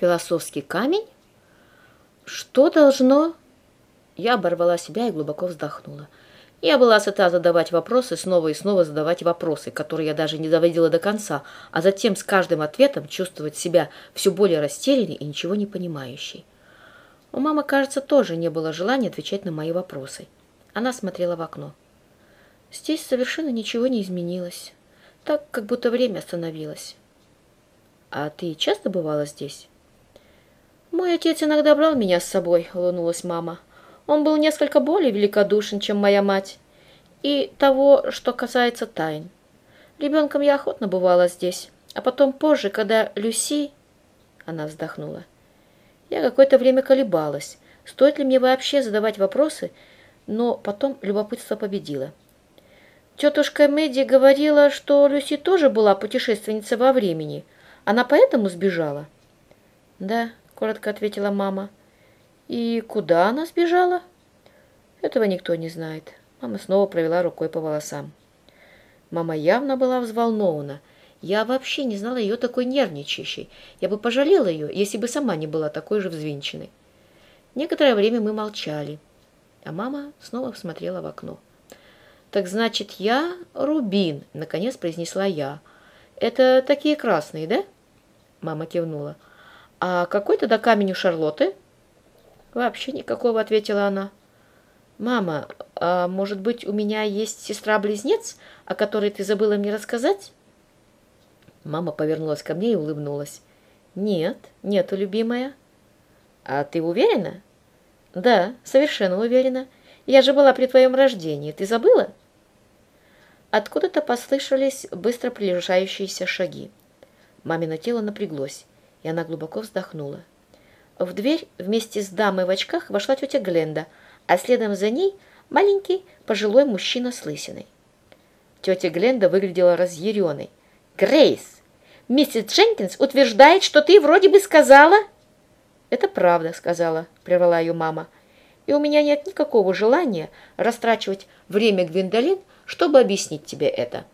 Философский камень? Что должно... Я оборвала себя и глубоко вздохнула. Я была сыта задавать вопросы, снова и снова задавать вопросы, которые я даже не доводила до конца, а затем с каждым ответом чувствовать себя все более растерянной и ничего не понимающей. У мамы, кажется, тоже не было желания отвечать на мои вопросы. Она смотрела в окно. Здесь совершенно ничего не изменилось. Так, как будто время остановилось. А ты часто бывала здесь? Мой отец иногда брал меня с собой, улыбнулась мама. Он был несколько более великодушен, чем моя мать. И того, что касается тайн. Ребенком я охотно бывала здесь, а потом позже, когда Люси... Она вздохнула. Я какое-то время колебалась, стоит ли мне вообще задавать вопросы, но потом любопытство победило. Тетушка Мэдди говорила, что Люси тоже была путешественницей во времени. Она поэтому сбежала? Да, коротко ответила мама. И куда она сбежала? Этого никто не знает. Мама снова провела рукой по волосам. Мама явно была взволнована. Я вообще не знала ее такой нервничающей. Я бы пожалела ее, если бы сама не была такой же взвинченной. Некоторое время мы молчали, а мама снова смотрела в окно. «Так значит, я Рубин», — наконец произнесла я. «Это такие красные, да?» Мама кивнула. «А какой тогда камень у Шарлотты?» «Вообще никакого», — ответила она. «Мама, а может быть, у меня есть сестра-близнец, о которой ты забыла мне рассказать?» Мама повернулась ко мне и улыбнулась. «Нет, нету, любимая». «А ты уверена?» «Да, совершенно уверена. Я же была при твоем рождении. Ты забыла?» Откуда-то послышались быстро приближающиеся шаги. Мамино тело напряглось, и она глубоко вздохнула. В дверь вместе с дамой в очках вошла тетя Гленда, а следом за ней маленький пожилой мужчина с лысиной. Тетя Гленда выглядела разъяренной. «Грейс, миссис Дженкинс утверждает, что ты вроде бы сказала...» «Это правда», — сказала, — прервала ее мама. «И у меня нет никакого желания растрачивать время Гвиндолин, чтобы объяснить тебе это».